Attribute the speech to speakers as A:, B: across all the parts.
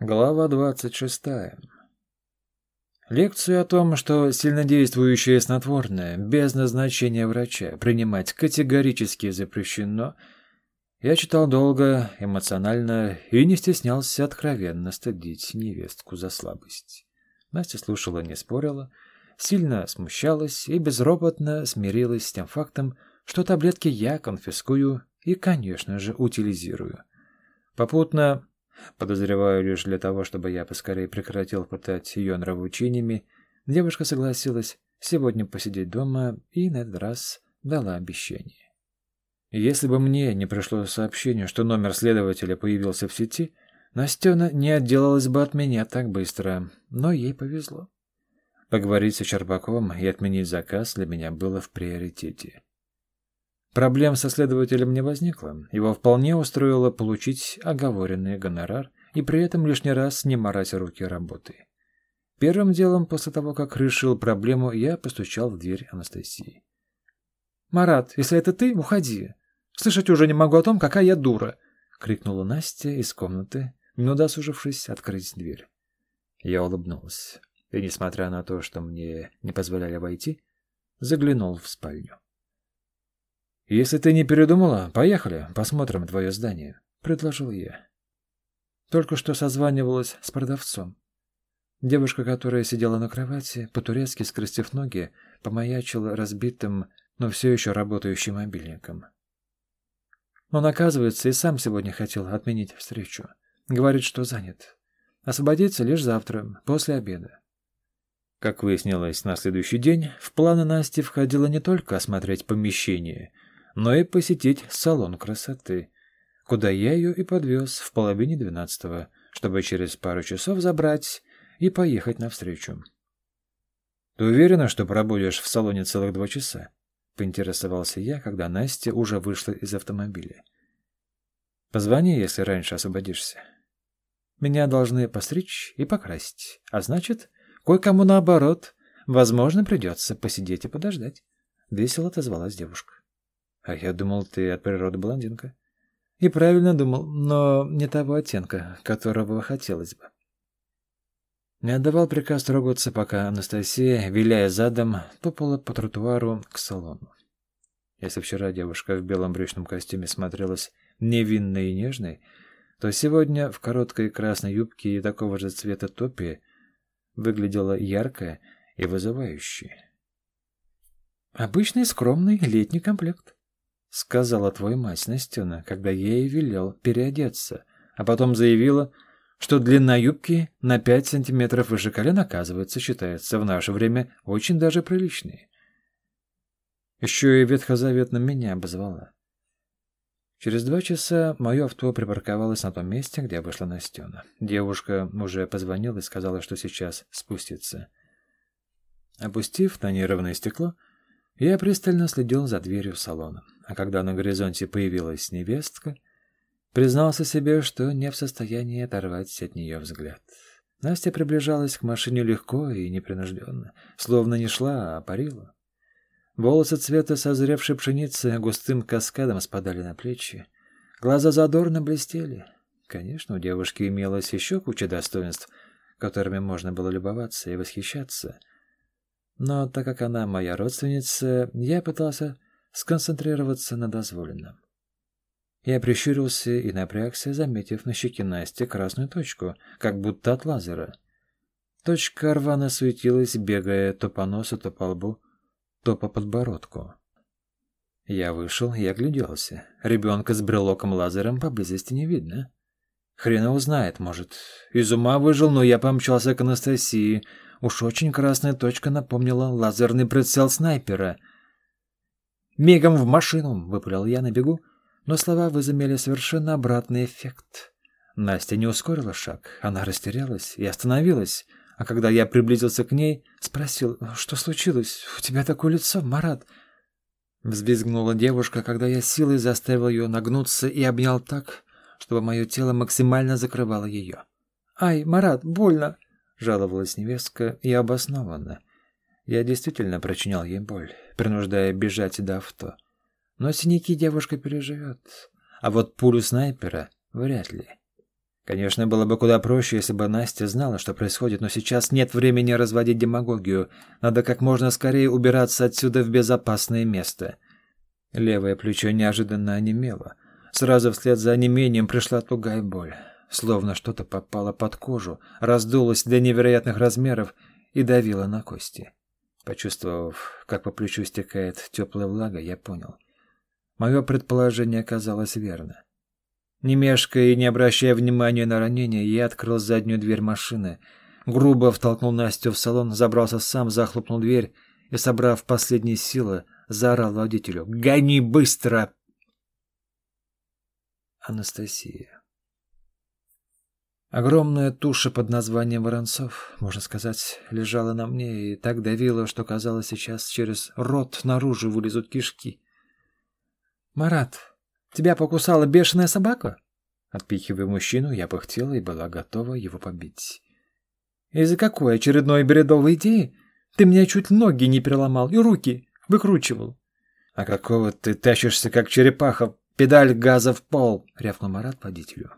A: Глава 26. Лекцию о том, что сильнодействующее снотворное без назначения врача принимать категорически запрещено, я читал долго, эмоционально и не стеснялся откровенно стыдить невестку за слабость. Настя слушала, не спорила, сильно смущалась и безропотно смирилась с тем фактом, что таблетки я конфискую и, конечно же, утилизирую. Попутно Подозреваю лишь для того, чтобы я поскорее прекратил пытать ее нравоучениями, девушка согласилась сегодня посидеть дома и на этот раз дала обещание. Если бы мне не пришло сообщение, что номер следователя появился в сети, Настена не отделалась бы от меня так быстро, но ей повезло. Поговорить с Черпаковым и отменить заказ для меня было в приоритете. Проблем со следователем не возникло. Его вполне устроило получить оговоренный гонорар и при этом лишний раз не марать руки работой. Первым делом, после того, как решил проблему, я постучал в дверь Анастасии. «Марат, если это ты, уходи. Слышать уже не могу о том, какая я дура!» — крикнула Настя из комнаты, не удосужившись открыть дверь. Я улыбнулся и, несмотря на то, что мне не позволяли войти, заглянул в спальню. «Если ты не передумала, поехали, посмотрим твое здание», — предложил я. Только что созванивалась с продавцом. Девушка, которая сидела на кровати, по-турецки скрестив ноги, помаячила разбитым, но все еще работающим мобильником. Он, оказывается, и сам сегодня хотел отменить встречу. Говорит, что занят. Освободится лишь завтра, после обеда. Как выяснилось на следующий день, в планы Насти входило не только осмотреть помещение — но и посетить салон красоты, куда я ее и подвез в половине двенадцатого, чтобы через пару часов забрать и поехать навстречу. «Ты уверена, что пробудешь в салоне целых два часа?» — поинтересовался я, когда Настя уже вышла из автомобиля. «Позвони, если раньше освободишься. Меня должны постричь и покрасить, а значит, кое-кому наоборот, возможно, придется посидеть и подождать», — весело отозвалась девушка. А я думал, ты от природы блондинка. И правильно думал, но не того оттенка, которого хотелось бы. Не отдавал приказ трогаться, пока Анастасия, виляя задом, топала по тротуару к салону. Если вчера девушка в белом брючном костюме смотрелась невинной и нежной, то сегодня в короткой красной юбке и такого же цвета топе выглядела яркая и вызывающая. Обычный скромный летний комплект сказала твоя мать Настена, когда я ей велел переодеться, а потом заявила, что длина юбки на пять сантиметров выше колен, оказывается, считается в наше время очень даже приличной. Еще и ветхозаветно меня обозвала. Через два часа мое авто припарковалось на том месте, где вышла Настена. Девушка уже позвонила и сказала, что сейчас спустится. Опустив тонированное стекло, я пристально следил за дверью салона, а когда на горизонте появилась невестка, признался себе, что не в состоянии оторвать от нее взгляд. Настя приближалась к машине легко и непринужденно, словно не шла, а парила. Волосы цвета созревшей пшеницы густым каскадом спадали на плечи. Глаза задорно блестели. Конечно, у девушки имелось еще куча достоинств, которыми можно было любоваться и восхищаться — но так как она моя родственница, я пытался сконцентрироваться на дозволенном. Я прищурился и напрягся, заметив на щеке Насти красную точку, как будто от лазера. Точка рвано светилась, бегая то по носу, то по лбу, то по подбородку. Я вышел и огляделся. Ребенка с брелоком-лазером поблизости не видно. Хрена узнает, может. Из ума выжил, но я помчался к Анастасии, Уж очень красная точка напомнила лазерный прицел снайпера. «Мигом в машину!» — выпалил я на бегу, но слова возымели совершенно обратный эффект. Настя не ускорила шаг, она растерялась и остановилась, а когда я приблизился к ней, спросил, «Что случилось? У тебя такое лицо, Марат!» Взвизгнула девушка, когда я силой заставил ее нагнуться и обнял так, чтобы мое тело максимально закрывало ее. «Ай, Марат, больно!» Жаловалась невестка и обоснованно. Я действительно причинял ей боль, принуждая бежать до авто. Но синяки девушка переживет, а вот пулю снайпера вряд ли. Конечно, было бы куда проще, если бы Настя знала, что происходит, но сейчас нет времени разводить демагогию. Надо как можно скорее убираться отсюда в безопасное место. Левое плечо неожиданно онемело. Сразу вслед за онемением пришла тугая боль. Словно что-то попало под кожу, раздулось до невероятных размеров и давило на кости. Почувствовав, как по плечу стекает теплая влага, я понял. Мое предположение оказалось верно. Не мешкая и не обращая внимания на ранение, я открыл заднюю дверь машины, грубо втолкнул Настю в салон, забрался сам, захлопнул дверь и, собрав последние силы, заорал водителю «Гони быстро!» Анастасия Огромная туша под названием Воронцов, можно сказать, лежала на мне и так давила, что казалось, сейчас через рот наружу вылезут кишки. «Марат, Тебя покусала бешеная собака?» Отпихивая мужчину, я пыхтела и была готова его побить. «Из-за какой очередной бредовой идеи? Ты мне чуть ноги не переломал и руки выкручивал». «А какого ты тащишься, как черепаха, педаль газа в пол?» — рявкнул Марат водителю.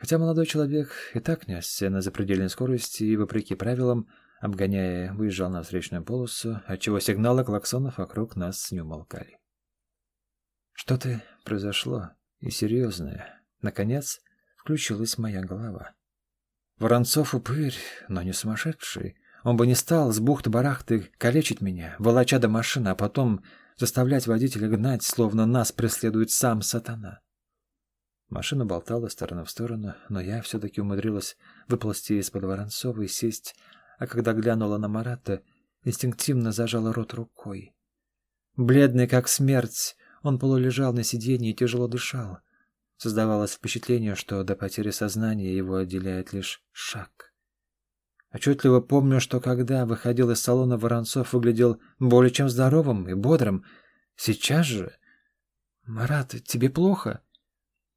A: Хотя молодой человек и так несся на запредельной скорости и, вопреки правилам, обгоняя, выезжал на встречную полосу, отчего сигналы клаксонов вокруг нас не умолкали. Что-то произошло, и серьезное. Наконец, включилась моя голова. Воронцов упырь, но не сумасшедший. Он бы не стал с бухты-барахты калечить меня, волоча до машины, а потом заставлять водителя гнать, словно нас преследует сам сатана. Машина болтала с стороны в сторону, но я все-таки умудрилась выползти из-под Воронцова и сесть, а когда глянула на Марата, инстинктивно зажала рот рукой. Бледный как смерть, он полулежал на сиденье и тяжело дышал. Создавалось впечатление, что до потери сознания его отделяет лишь шаг. Отчетливо помню, что когда выходил из салона Воронцов, выглядел более чем здоровым и бодрым. Сейчас же... «Марат, тебе плохо?»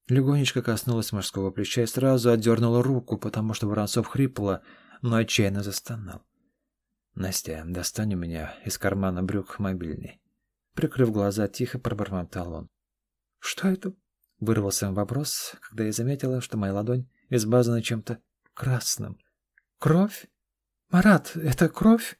A: Легонечко коснулась мужского плеча и сразу отдернула руку, потому что Воронцов хрипло, но отчаянно застонал. «Настя, достань у меня из кармана брюк мобильный». Прикрыв глаза, тихо пробормотал он. «Что это?» — вырвался вопрос, когда я заметила, что моя ладонь избазана чем-то красным. «Кровь? Марат, это кровь?»